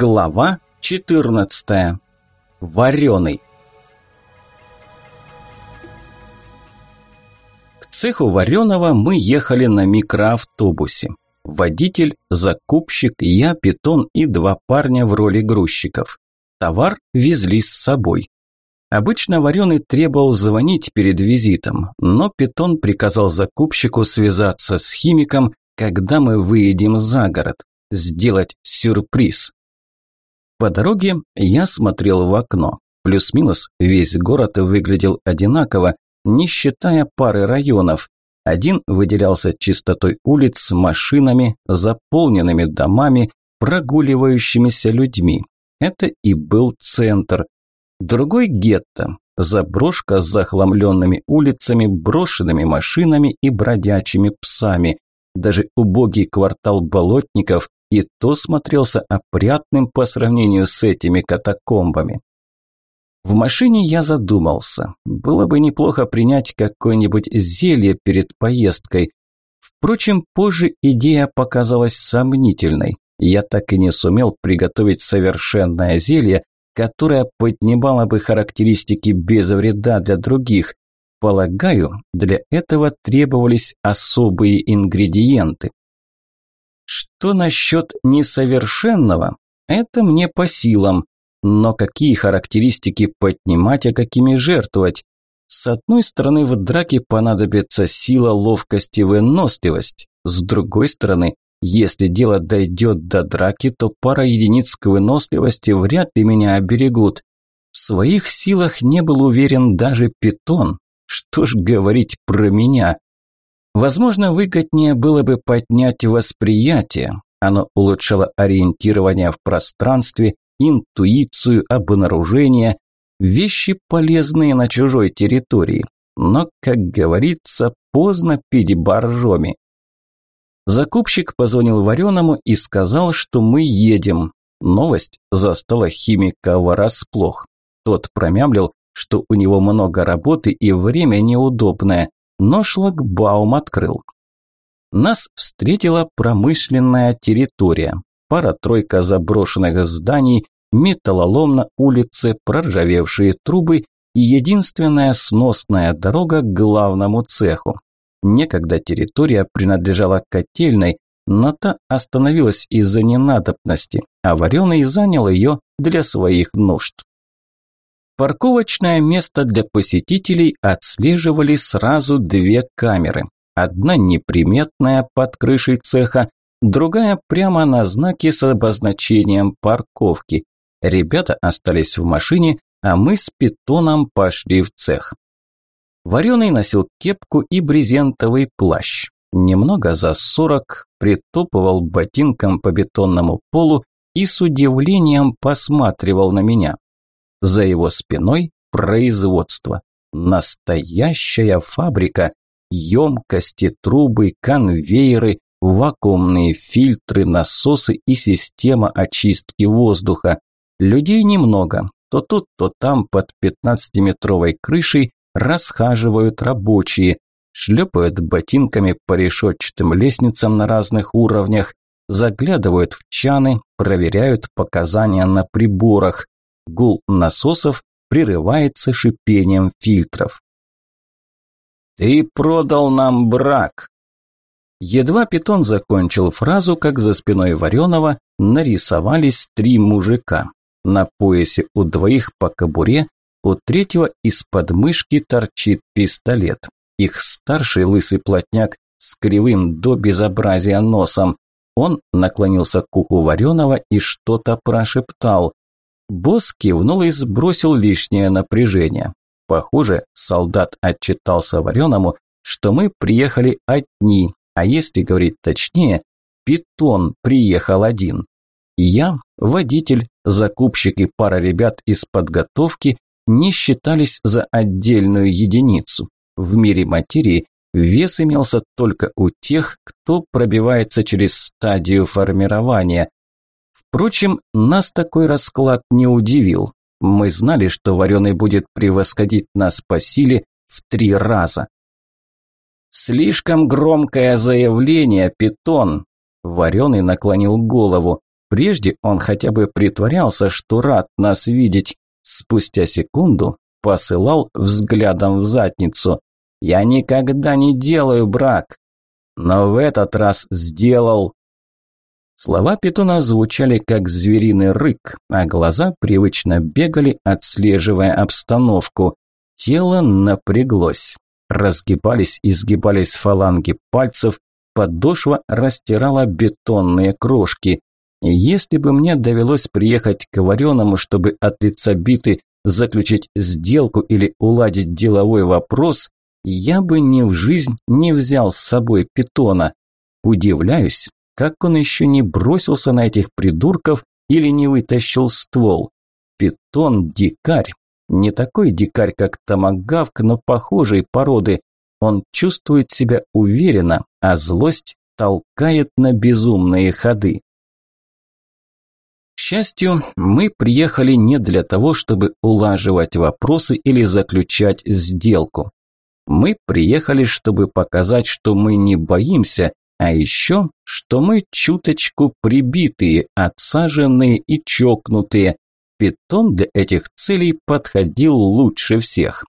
Глава 14. Вареный. К цеху вареного мы ехали на микроавтобусе. Водитель, закупщик, я, питон и два парня в роли грузчиков. Товар везли с собой. Обычно вареный требовал звонить перед визитом, но питон приказал закупщику связаться с химиком, когда мы выедем за город, сделать сюрприз. По дороге я смотрел в окно. Плюс-минус весь город выглядел одинаково, не считая пары районов. Один выделялся чистотой улиц, машинами, заполненными домами, прогуливающимися людьми. Это и был центр. Другой гетто, заброшка с захламленными улицами, брошенными машинами и бродячими псами. Даже убогий квартал болотников и то смотрелся опрятным по сравнению с этими катакомбами. В машине я задумался. Было бы неплохо принять какое-нибудь зелье перед поездкой. Впрочем, позже идея показалась сомнительной. Я так и не сумел приготовить совершенное зелье, которое поднимало бы характеристики без вреда для других. Полагаю, для этого требовались особые ингредиенты. Что насчет несовершенного? Это мне по силам. Но какие характеристики поднимать, а какими жертвовать? С одной стороны, в драке понадобится сила, ловкость и выносливость. С другой стороны, если дело дойдет до драки, то пара единиц к выносливости вряд ли меня оберегут. В своих силах не был уверен даже питон. Что ж говорить про меня? Возможно, выгоднее было бы поднять восприятие. Оно улучшало ориентирование в пространстве, интуицию, обнаружение, вещи полезные на чужой территории. Но, как говорится, поздно пить боржоми. Закупщик позвонил Вареному и сказал, что мы едем. Новость застала химика врасплох. Тот промямлил, что у него много работы и время неудобное но шлагбаум открыл. Нас встретила промышленная территория. Пара-тройка заброшенных зданий, металлолом на улице, проржавевшие трубы и единственная сносная дорога к главному цеху. Некогда территория принадлежала котельной, но та остановилась из-за ненадобности, а Вареный занял ее для своих нужд. Парковочное место для посетителей отслеживали сразу две камеры. Одна неприметная под крышей цеха, другая прямо на знаке с обозначением парковки. Ребята остались в машине, а мы с питоном пошли в цех. Вареный носил кепку и брезентовый плащ. Немного за сорок, притопывал ботинком по бетонному полу и с удивлением посматривал на меня. За его спиной производство. Настоящая фабрика. Емкости, трубы, конвейеры, вакуумные фильтры, насосы и система очистки воздуха. Людей немного. То тут, то там под 15-метровой крышей расхаживают рабочие, шлепают ботинками по решетчатым лестницам на разных уровнях, заглядывают в чаны, проверяют показания на приборах. Гул насосов прерывается шипением фильтров. «Ты продал нам брак!» Едва питон закончил фразу, как за спиной Вареного нарисовались три мужика. На поясе у двоих по кобуре, у третьего из подмышки торчит пистолет. Их старший лысый плотняк с кривым до безобразия носом. Он наклонился к уху Вареного и что-то прошептал. Босс кивнул и сбросил лишнее напряжение. Похоже, солдат отчитался Вареному, что мы приехали одни, а если говорить точнее, питон приехал один. Я, водитель, закупщик и пара ребят из подготовки не считались за отдельную единицу. В мире материи вес имелся только у тех, кто пробивается через стадию формирования, Впрочем, нас такой расклад не удивил. Мы знали, что Вареный будет превосходить нас по силе в три раза. «Слишком громкое заявление, Питон!» Вареный наклонил голову. Прежде он хотя бы притворялся, что рад нас видеть. Спустя секунду посылал взглядом в задницу. «Я никогда не делаю брак!» Но в этот раз сделал. Слова питона звучали как звериный рык, а глаза привычно бегали, отслеживая обстановку. Тело напряглось. Разгибались и сгибались фаланги пальцев, подошва растирала бетонные крошки. Если бы мне довелось приехать к Вареному, чтобы от лица биты заключить сделку или уладить деловой вопрос, я бы ни в жизнь не взял с собой питона. Удивляюсь, как он еще не бросился на этих придурков или не вытащил ствол. Питон – дикарь. Не такой дикарь, как Томагавк, но похожей породы. Он чувствует себя уверенно, а злость толкает на безумные ходы. К счастью, мы приехали не для того, чтобы улаживать вопросы или заключать сделку. Мы приехали, чтобы показать, что мы не боимся, а еще, что мы чуточку прибитые, отсаженные и чокнутые. Питон для этих целей подходил лучше всех.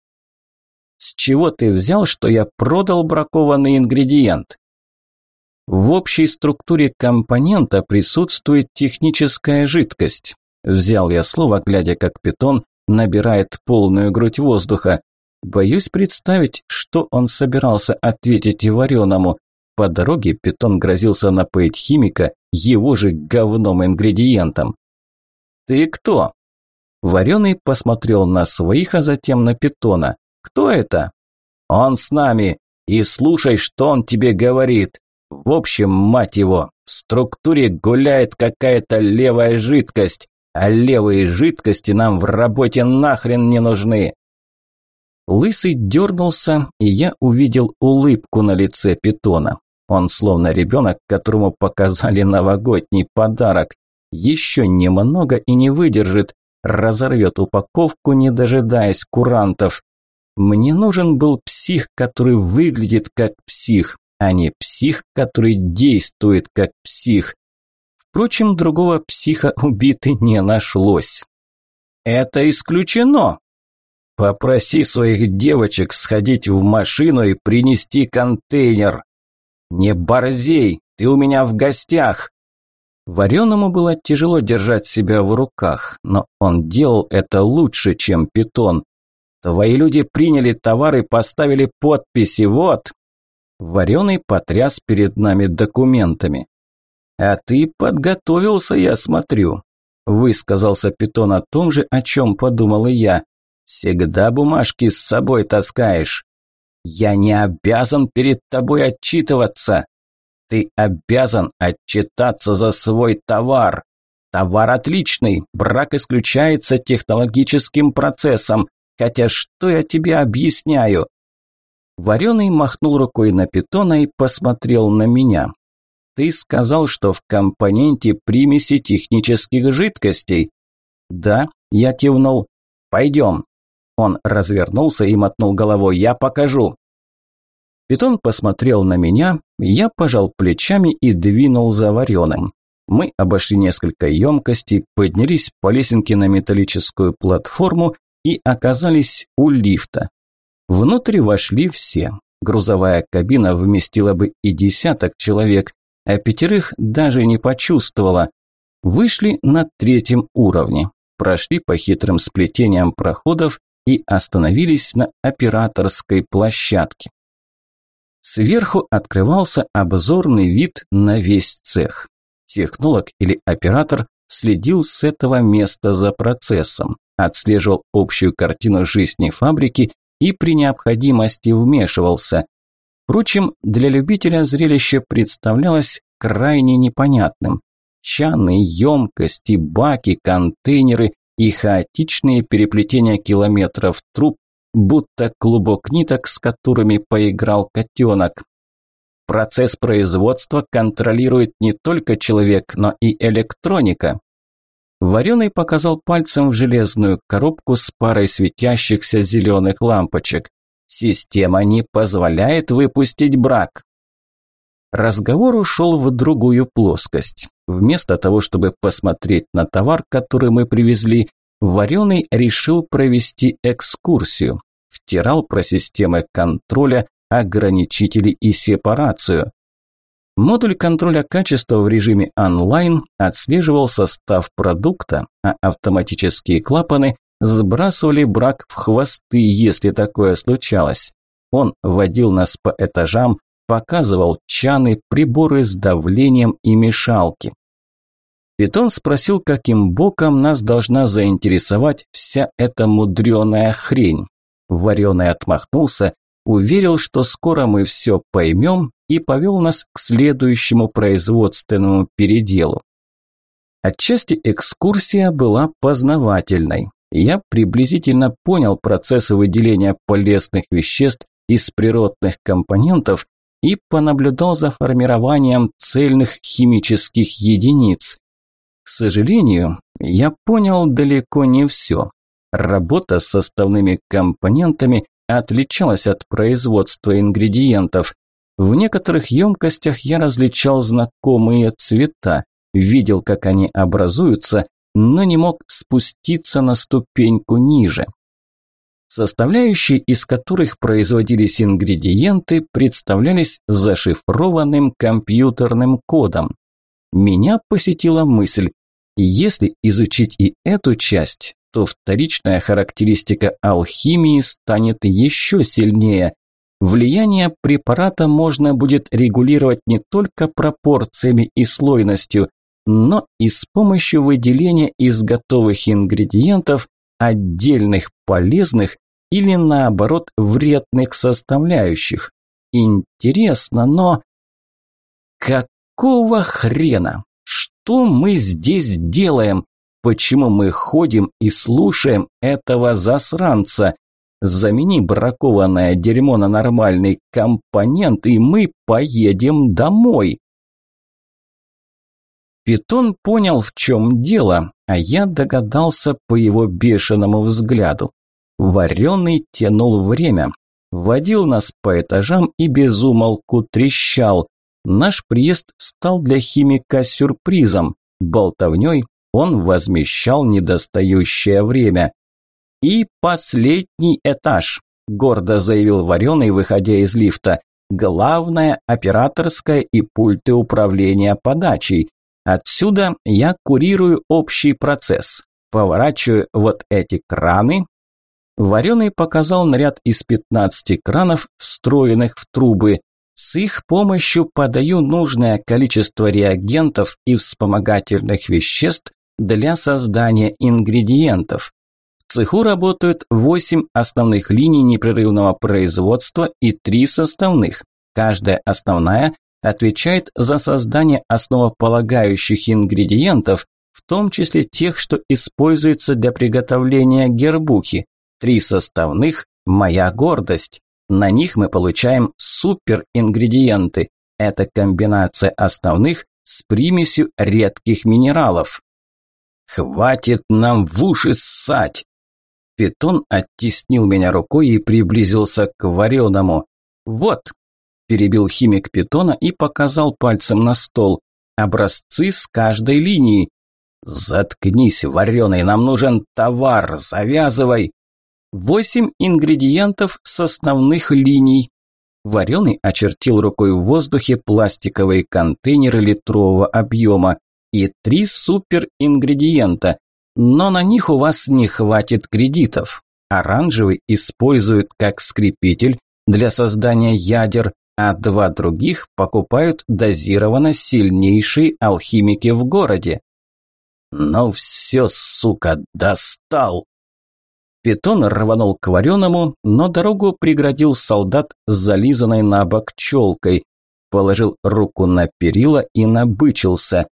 С чего ты взял, что я продал бракованный ингредиент? В общей структуре компонента присутствует техническая жидкость. Взял я слово, глядя, как питон набирает полную грудь воздуха. Боюсь представить, что он собирался ответить и вареному. По дороге питон грозился напоить химика его же говном ингредиентом. «Ты кто?» Вареный посмотрел на своих, а затем на питона. «Кто это?» «Он с нами. И слушай, что он тебе говорит. В общем, мать его, в структуре гуляет какая-то левая жидкость, а левые жидкости нам в работе нахрен не нужны. Лысый дернулся, и я увидел улыбку на лице питона. Он словно ребенок, которому показали новогодний подарок. Еще немного и не выдержит, разорвет упаковку, не дожидаясь курантов. Мне нужен был псих, который выглядит как псих, а не псих, который действует как псих. Впрочем, другого психа убиты не нашлось. Это исключено. Попроси своих девочек сходить в машину и принести контейнер. «Не борзей, ты у меня в гостях!» Вареному было тяжело держать себя в руках, но он делал это лучше, чем питон. «Твои люди приняли товар и поставили подписи, вот!» Вареный потряс перед нами документами. «А ты подготовился, я смотрю», – высказался питон о том же, о чем подумал и я. «Всегда бумажки с собой таскаешь». Я не обязан перед тобой отчитываться. Ты обязан отчитаться за свой товар. Товар отличный, брак исключается технологическим процессом. Хотя что я тебе объясняю? Вареный махнул рукой на питона и посмотрел на меня. Ты сказал, что в компоненте примеси технических жидкостей. Да, я кивнул. Пойдем, он развернулся и мотнул головой. «Я покажу!» Питон посмотрел на меня, я пожал плечами и двинул за вареным. Мы обошли несколько емкостей, поднялись по лесенке на металлическую платформу и оказались у лифта. Внутрь вошли все. Грузовая кабина вместила бы и десяток человек, а пятерых даже не почувствовала. Вышли на третьем уровне, прошли по хитрым сплетениям проходов и остановились на операторской площадке. Сверху открывался обзорный вид на весь цех. Технолог или оператор следил с этого места за процессом, отслеживал общую картину жизни фабрики и при необходимости вмешивался. Впрочем, для любителя зрелище представлялось крайне непонятным. Чаны, емкости, баки, контейнеры и хаотичные переплетения километров труб, будто клубок ниток, с которыми поиграл котенок. Процесс производства контролирует не только человек, но и электроника. Вареный показал пальцем в железную коробку с парой светящихся зеленых лампочек. Система не позволяет выпустить брак. Разговор ушел в другую плоскость. Вместо того, чтобы посмотреть на товар, который мы привезли, Вареный решил провести экскурсию. Втирал про системы контроля, ограничители и сепарацию. Модуль контроля качества в режиме онлайн отслеживал состав продукта, а автоматические клапаны сбрасывали брак в хвосты, если такое случалось. Он водил нас по этажам, показывал чаны, приборы с давлением и мешалки. Питон спросил, каким боком нас должна заинтересовать вся эта мудреная хрень. Вареный отмахнулся, уверил, что скоро мы все поймем и повел нас к следующему производственному переделу. Отчасти экскурсия была познавательной. Я приблизительно понял процессы выделения полезных веществ из природных компонентов и понаблюдал за формированием цельных химических единиц. Сожалению, я понял далеко не все. Работа с составными компонентами отличалась от производства ингредиентов. В некоторых емкостях я различал знакомые цвета, видел, как они образуются, но не мог спуститься на ступеньку ниже. Составляющие, из которых производились ингредиенты, представлялись зашифрованным компьютерным кодом. Меня посетила мысль, если изучить и эту часть, то вторичная характеристика алхимии станет еще сильнее. Влияние препарата можно будет регулировать не только пропорциями и слойностью, но и с помощью выделения из готовых ингредиентов отдельных полезных или наоборот вредных составляющих. Интересно, но... Какого хрена? Что мы здесь делаем? Почему мы ходим и слушаем этого засранца? Замени бракованное дерьмо на нормальный компонент, и мы поедем домой. Питон понял, в чем дело, а я догадался по его бешеному взгляду. Вареный тянул время, водил нас по этажам и безумолку трещал. Наш приезд стал для химика сюрпризом. Болтовней он возмещал недостающее время. «И последний этаж», – гордо заявил Вареный, выходя из лифта. «Главное – операторская и пульты управления подачей. Отсюда я курирую общий процесс. Поворачиваю вот эти краны». Вареный показал наряд из 15 кранов, встроенных в трубы. С их помощью подаю нужное количество реагентов и вспомогательных веществ для создания ингредиентов. В цеху работают 8 основных линий непрерывного производства и 3 составных. Каждая основная отвечает за создание основополагающих ингредиентов, в том числе тех, что используются для приготовления гербухи. Три составных – моя гордость. На них мы получаем суперингредиенты. Это комбинация основных с примесью редких минералов. «Хватит нам в уши ссать!» Питон оттеснил меня рукой и приблизился к вареному. «Вот!» – перебил химик питона и показал пальцем на стол. «Образцы с каждой линии». «Заткнись, вареный, нам нужен товар, завязывай!» Восемь ингредиентов с основных линий. Вареный очертил рукой в воздухе пластиковые контейнеры литрового объема и три суперингредиента. Но на них у вас не хватит кредитов. Оранжевый используют как скрепитель для создания ядер, а два других покупают дозированно сильнейшие алхимики в городе. «Ну все, сука, достал!» Питон рванул к вареному, но дорогу преградил солдат с зализанной на бок челкой. Положил руку на перила и набычился.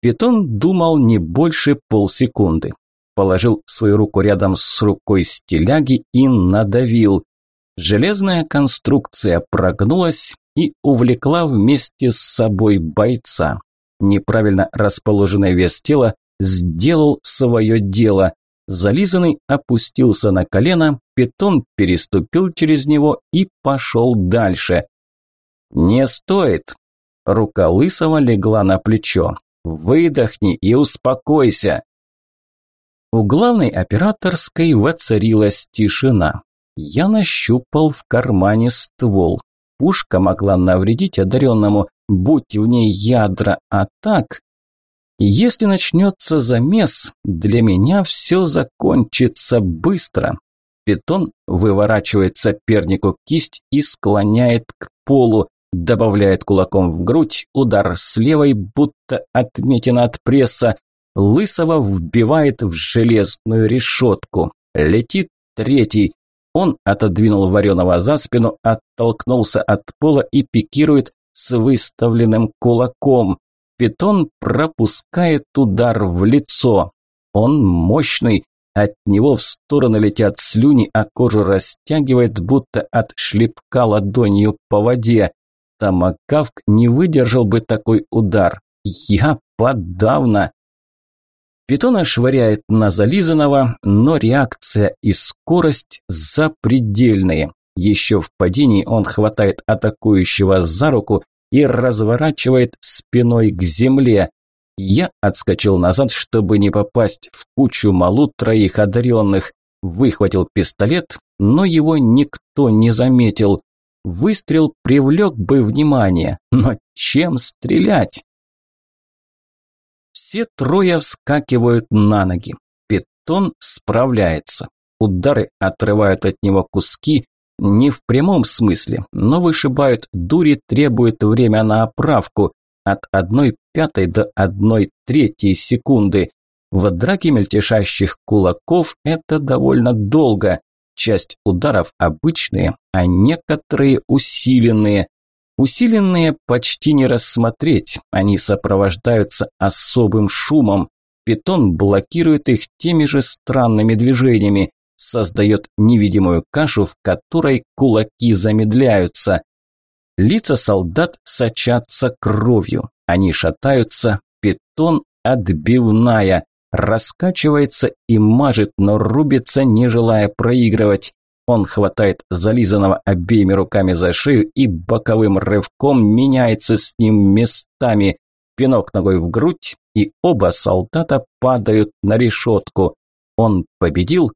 Питон думал не больше полсекунды. Положил свою руку рядом с рукой стиляги и надавил. Железная конструкция прогнулась и увлекла вместе с собой бойца. Неправильно расположенный вес тела сделал свое дело. Зализанный опустился на колено, питон переступил через него и пошел дальше. «Не стоит!» Рука Лысого легла на плечо. «Выдохни и успокойся!» У главной операторской воцарилась тишина. Я нащупал в кармане ствол. Пушка могла навредить одаренному, будь в ней ядра, а так... Если начнется замес, для меня все закончится быстро. Питон выворачивает сопернику кисть и склоняет к полу, добавляет кулаком в грудь, удар с левой, будто отметина от пресса, Лысого вбивает в железную решетку. Летит третий. Он отодвинул вареного за спину, оттолкнулся от пола и пикирует с выставленным кулаком. Питон пропускает удар в лицо. Он мощный, от него в стороны летят слюни, а кожу растягивает, будто от шлепка ладонью по воде. Томакавк не выдержал бы такой удар. Я подавно. Питона швыряет на зализанного, но реакция и скорость запредельные. Еще в падении он хватает атакующего за руку и разворачивает спиной к земле. Я отскочил назад, чтобы не попасть в кучу малу троих одаренных. Выхватил пистолет, но его никто не заметил. Выстрел привлек бы внимание, но чем стрелять? Все трое вскакивают на ноги. Питон справляется. Удары отрывают от него куски, не в прямом смысле, но вышибают дури, требует время на оправку от одной пятой до одной третьей секунды. В драке мельтешащих кулаков это довольно долго. Часть ударов обычные, а некоторые усиленные. Усиленные почти не рассмотреть, они сопровождаются особым шумом. Питон блокирует их теми же странными движениями, создает невидимую кашу, в которой кулаки замедляются. Лица солдат сочатся кровью, они шатаются, питон отбивная, раскачивается и мажет, но рубится, не желая проигрывать. Он хватает зализанного обеими руками за шею и боковым рывком меняется с ним местами. Пинок ногой в грудь, и оба солдата падают на решетку. Он победил?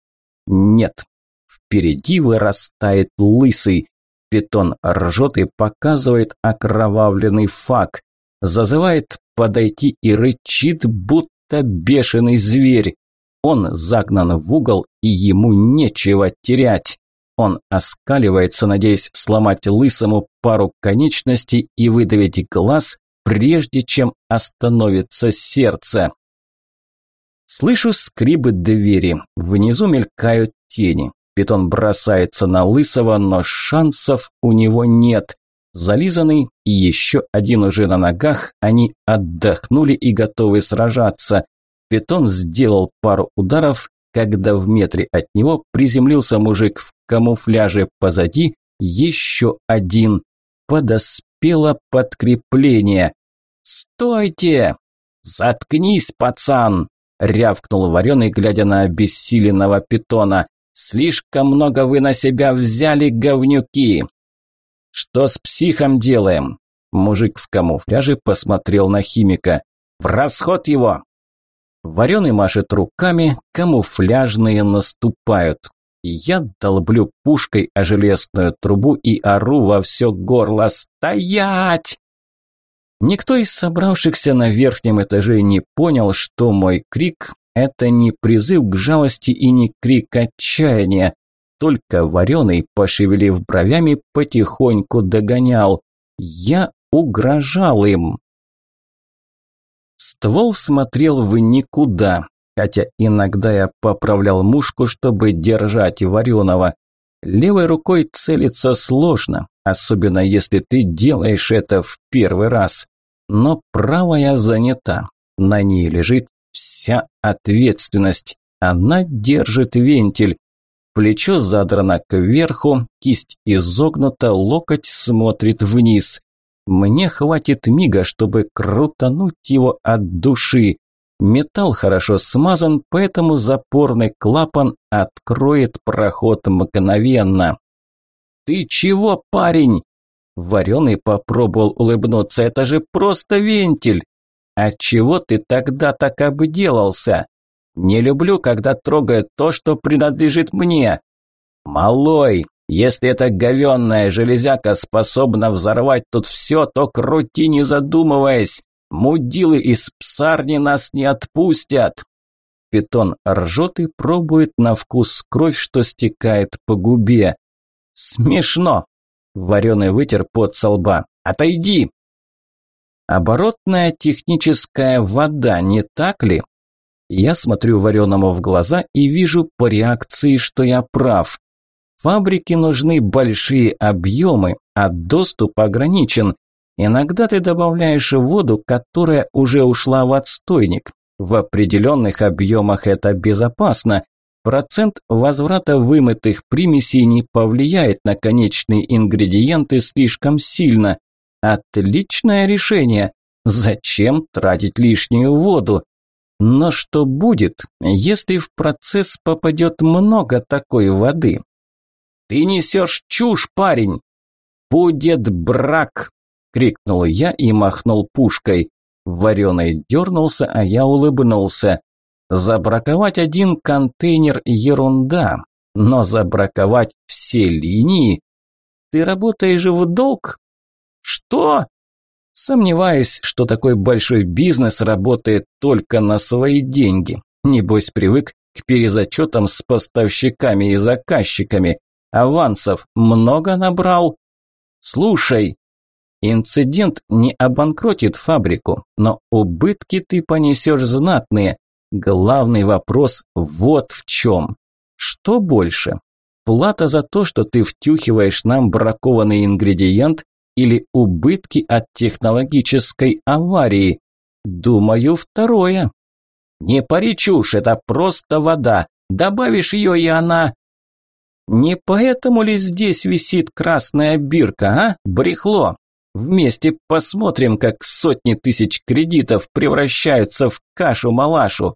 Нет. Впереди вырастает лысый. Питон ржет и показывает окровавленный фак. Зазывает подойти и рычит, будто бешеный зверь. Он загнан в угол, и ему нечего терять. Он оскаливается, надеясь сломать лысому пару конечностей и выдавить глаз, прежде чем остановится сердце. Слышу скрибы двери. Внизу мелькают тени. Питон бросается на лысого, но шансов у него нет. Зализанный и еще один уже на ногах, они отдохнули и готовы сражаться. Питон сделал пару ударов, когда в метре от него приземлился мужик в камуфляже позади, еще один. Подоспело подкрепление. «Стойте! Заткнись, пацан!» – рявкнул вареный, глядя на обессиленного питона. «Слишком много вы на себя взяли, говнюки!» «Что с психом делаем?» Мужик в камуфляже посмотрел на химика. «В расход его!» Вареный машет руками, камуфляжные наступают. Я долблю пушкой о железную трубу и ору во все горло «Стоять!». Никто из собравшихся на верхнем этаже не понял, что мой крик – это не призыв к жалости и не крик отчаяния. Только вареный, пошевелив бровями, потихоньку догонял. Я угрожал им. Ствол смотрел в никуда, хотя иногда я поправлял мушку, чтобы держать вареного. Левой рукой целиться сложно, особенно если ты делаешь это в первый раз. Но правая занята, на ней лежит вся ответственность. Она держит вентиль. Плечо задрано кверху, кисть изогнута, локоть смотрит вниз. Мне хватит мига, чтобы крутануть его от души. Металл хорошо смазан, поэтому запорный клапан откроет проход мгновенно. «Ты чего, парень?» Вареный попробовал улыбнуться. Это же просто вентиль. А чего ты тогда так обделался? Не люблю, когда трогают то, что принадлежит мне. Малой, если эта говенная железяка способна взорвать тут все, то крути не задумываясь. Мудилы из псарни нас не отпустят. Питон ржет и пробует на вкус кровь, что стекает по губе. Смешно. Вареный вытер пот со лба. Отойди. Оборотная техническая вода, не так ли? Я смотрю вареному в глаза и вижу по реакции, что я прав. Фабрике нужны большие объемы, а доступ ограничен. Иногда ты добавляешь воду, которая уже ушла в отстойник. В определенных объемах это безопасно. Процент возврата вымытых примесей не повлияет на конечные ингредиенты слишком сильно. Отличное решение. Зачем тратить лишнюю воду? Но что будет, если в процесс попадет много такой воды? Ты несешь чушь, парень! Будет брак! Крикнул я и махнул пушкой. Вареный дернулся, а я улыбнулся. Забраковать один контейнер – ерунда, но забраковать все линии? Ты работаешь в долг? Что? Сомневаюсь, что такой большой бизнес работает только на свои деньги. Небось привык к перезачетам с поставщиками и заказчиками. Авансов много набрал? Слушай, Инцидент не обанкротит фабрику, но убытки ты понесешь знатные. Главный вопрос вот в чем. Что больше? Плата за то, что ты втюхиваешь нам бракованный ингредиент или убытки от технологической аварии? Думаю, второе. Не пари чушь, это просто вода. Добавишь ее, и она... Не поэтому ли здесь висит красная бирка, а, брехло? Вместе посмотрим, как сотни тысяч кредитов превращаются в кашу-малашу.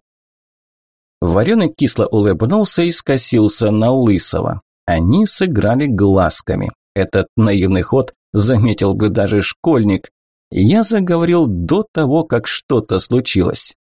Вареный кисло улыбнулся и скосился на Лысого. Они сыграли глазками. Этот наивный ход заметил бы даже школьник. Я заговорил до того, как что-то случилось.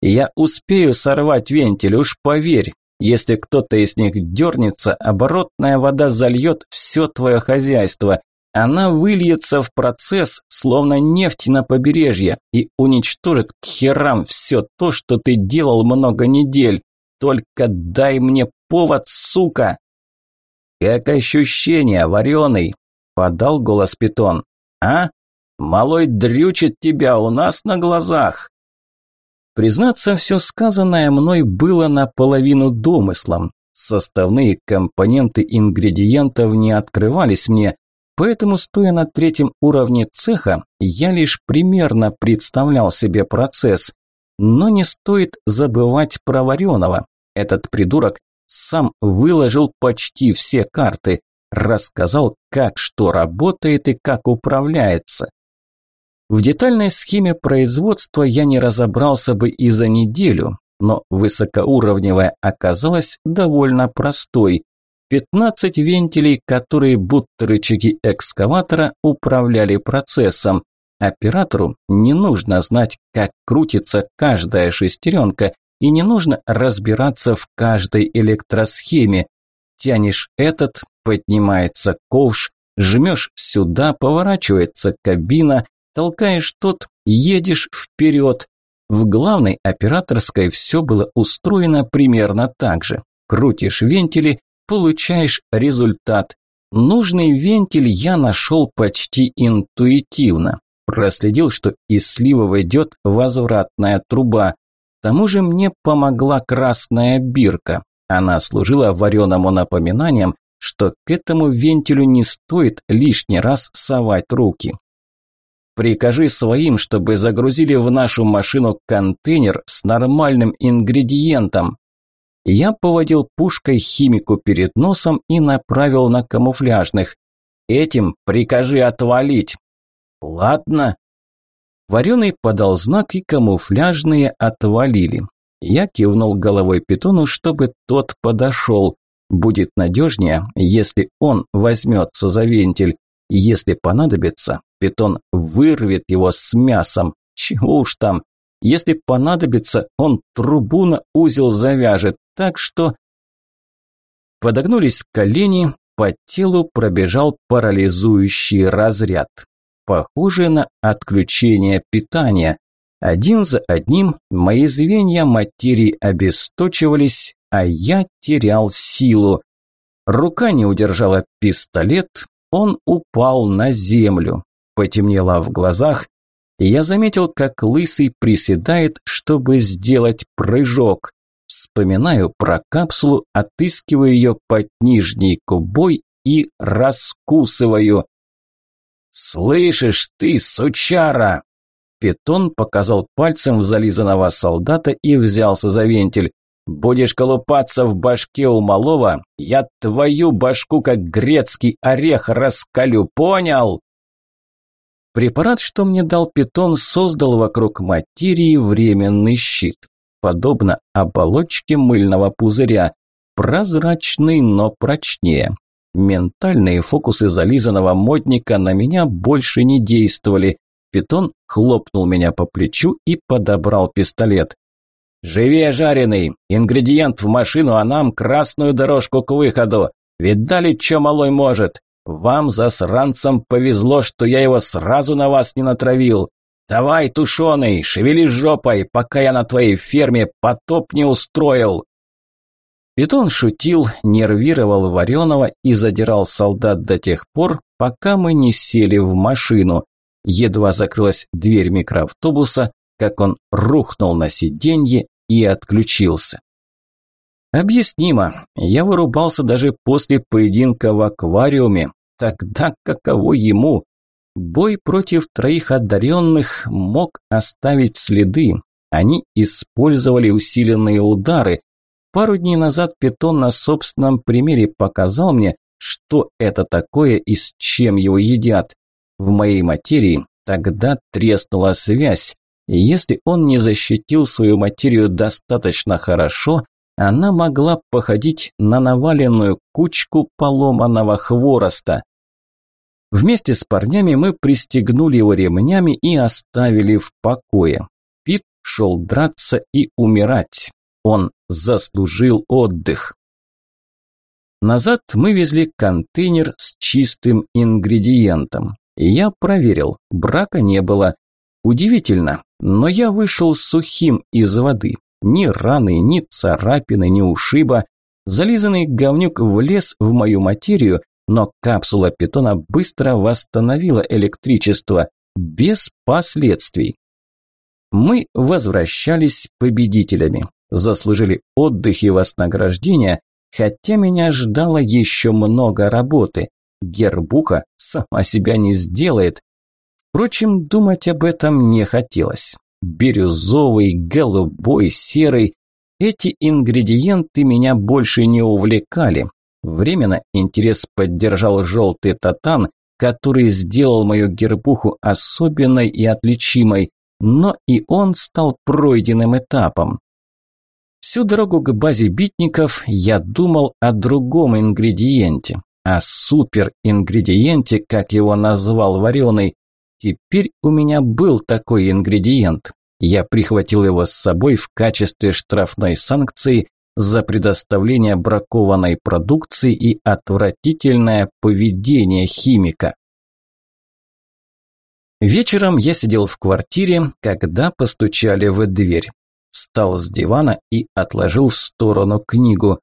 Я успею сорвать вентиль, уж поверь. Если кто-то из них дернется, оборотная вода зальет все твое хозяйство. Она выльется в процесс, словно нефть на побережье, и уничтожит к херам все то, что ты делал много недель. Только дай мне повод, сука!» «Как ощущение, вареный?» – подал голос Питон. «А? Малой дрючит тебя у нас на глазах!» Признаться, все сказанное мной было наполовину домыслом. Составные компоненты ингредиентов не открывались мне, Поэтому, стоя на третьем уровне цеха, я лишь примерно представлял себе процесс. Но не стоит забывать про Вареного. Этот придурок сам выложил почти все карты, рассказал, как что работает и как управляется. В детальной схеме производства я не разобрался бы и за неделю, но высокоуровневая оказалась довольно простой. 15 вентилей, которые будто рычаги экскаватора управляли процессом. Оператору не нужно знать, как крутится каждая шестеренка, и не нужно разбираться в каждой электросхеме. Тянешь этот, поднимается ковш, жмешь сюда, поворачивается кабина, толкаешь тот, едешь вперед. В главной операторской все было устроено примерно так же. Крутишь вентили, получаешь результат. Нужный вентиль я нашел почти интуитивно. Проследил, что из сливов идет возвратная труба. К тому же мне помогла красная бирка. Она служила вареному напоминанием, что к этому вентилю не стоит лишний раз совать руки. Прикажи своим, чтобы загрузили в нашу машину контейнер с нормальным ингредиентом. Я поводил пушкой химику перед носом и направил на камуфляжных. Этим прикажи отвалить. Ладно. Вареный подал знак, и камуфляжные отвалили. Я кивнул головой питону, чтобы тот подошел. Будет надежнее, если он возьмется за вентиль. Если понадобится, питон вырвет его с мясом. Чего уж там. Если понадобится, он трубу на узел завяжет. Так что... Подогнулись колени, по телу пробежал парализующий разряд. Похоже на отключение питания. Один за одним мои звенья материи обесточивались, а я терял силу. Рука не удержала пистолет, он упал на землю. Потемнело в глазах, и я заметил, как лысый приседает, чтобы сделать прыжок. Вспоминаю про капсулу, отыскиваю ее под нижней кубой и раскусываю. «Слышишь ты, сучара!» Питон показал пальцем в зализанного солдата и взялся за вентиль. «Будешь колупаться в башке у малого, я твою башку как грецкий орех раскалю, понял?» Препарат, что мне дал питон, создал вокруг материи временный щит. Подобно оболочке мыльного пузыря. Прозрачный, но прочнее. Ментальные фокусы зализанного модника на меня больше не действовали. Питон хлопнул меня по плечу и подобрал пистолет. «Живее, жареный! Ингредиент в машину, а нам красную дорожку к выходу! Видали, чё малой может? Вам, засранцам, повезло, что я его сразу на вас не натравил! Давай, тушеный, шевели жопой, пока я на твоей ферме потоп не устроил!» Питон шутил, нервировал Вареного и задирал солдат до тех пор, пока мы не сели в машину. Едва закрылась дверь микроавтобуса, как он рухнул на сиденье и отключился. Объяснимо, я вырубался даже после поединка в аквариуме. Тогда каково ему? Бой против троих одаренных мог оставить следы. Они использовали усиленные удары. Пару дней назад Питон на собственном примере показал мне, что это такое и с чем его едят. В моей материи тогда треснула связь, и если он не защитил свою материю достаточно хорошо, она могла походить на наваленную кучку поломанного хвороста. Вместе с парнями мы пристегнули его ремнями и оставили в покое. Пит шел драться и умирать. Он заслужил отдых. Назад мы везли контейнер с чистым ингредиентом. Я проверил, брака не было. Удивительно, но я вышел сухим из воды. Ни раны, ни царапины, ни ушиба. Зализанный говнюк влез в мою материю, но капсула питона быстро восстановила электричество, без последствий. Мы возвращались победителями, заслужили отдых и вознаграждение, хотя меня ждало еще много работы. Гербуха сама себя не сделает. Впрочем, думать об этом не хотелось. Бирюзовый, голубой, серый – эти ингредиенты меня больше не увлекали. Временно интерес поддержал желтый татан, который сделал мою гербуху особенной и отличимой, но и он стал пройденным этапом. Всю дорогу к базе битников я думал о другом ингредиенте, а супер-ингредиенте, как его назвал вареный. Теперь у меня был такой ингредиент. Я прихватил его с собой в качестве штрафной санкции за предоставление бракованной продукции и отвратительное поведение химика. Вечером я сидел в квартире, когда постучали в дверь. Встал с дивана и отложил в сторону книгу.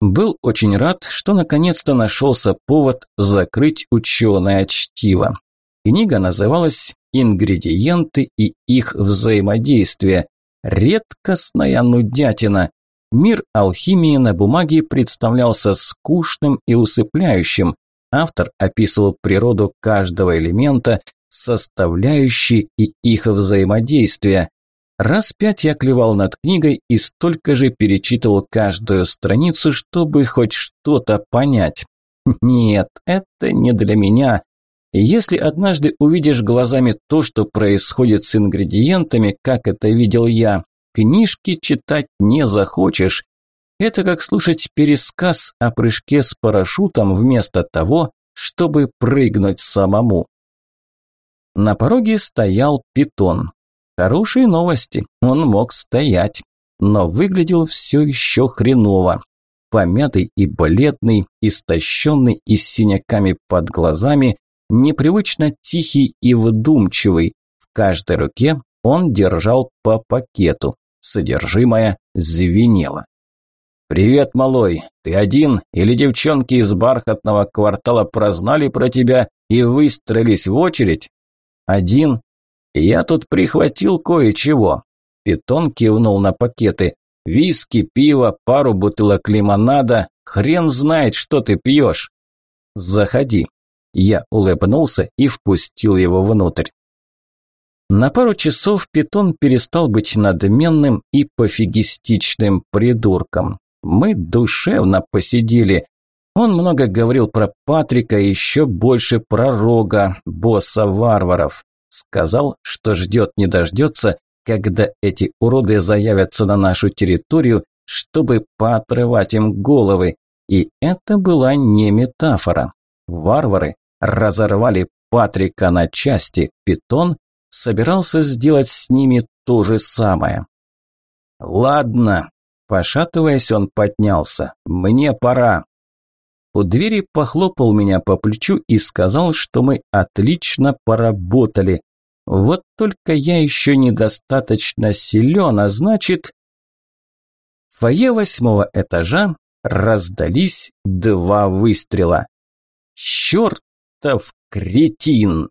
Был очень рад, что наконец-то нашелся повод закрыть ученое чтиво. Книга называлась «Ингредиенты и их взаимодействие». Редкостная нудятина. Мир алхимии на бумаге представлялся скучным и усыпляющим. Автор описывал природу каждого элемента, составляющие и их взаимодействия. Раз пять я клевал над книгой и столько же перечитывал каждую страницу, чтобы хоть что-то понять. Нет, это не для меня. Если однажды увидишь глазами то, что происходит с ингредиентами, как это видел я, книжки читать не захочешь. Это как слушать пересказ о прыжке с парашютом вместо того, чтобы прыгнуть самому. На пороге стоял питон. Хорошие новости, он мог стоять, но выглядел все еще хреново. Помятый и бледный, истощенный и с синяками под глазами, непривычно тихий и вдумчивый. В каждой руке он держал по пакету, содержимое звенело. «Привет, малой, ты один или девчонки из бархатного квартала прознали про тебя и выстроились в очередь?» «Один. Я тут прихватил кое-чего». Питон кивнул на пакеты. «Виски, пиво, пару бутылок лимонада. Хрен знает, что ты пьешь». «Заходи». Я улыбнулся и впустил его внутрь. На пару часов Питон перестал быть надменным и пофигистичным придурком. Мы душевно посидели. Он много говорил про Патрика и еще больше про Рога, босса варваров. Сказал, что ждет не дождется, когда эти уроды заявятся на нашу территорию, чтобы поотрывать им головы. И это была не метафора. Варвары разорвали Патрика на части, Питон собирался сделать с ними то же самое. «Ладно», – пошатываясь, он поднялся, – «мне пора». У двери похлопал меня по плечу и сказал, что мы отлично поработали. Вот только я еще недостаточно силен, а значит... В фойе восьмого этажа раздались два выстрела. «Чертов кретин!»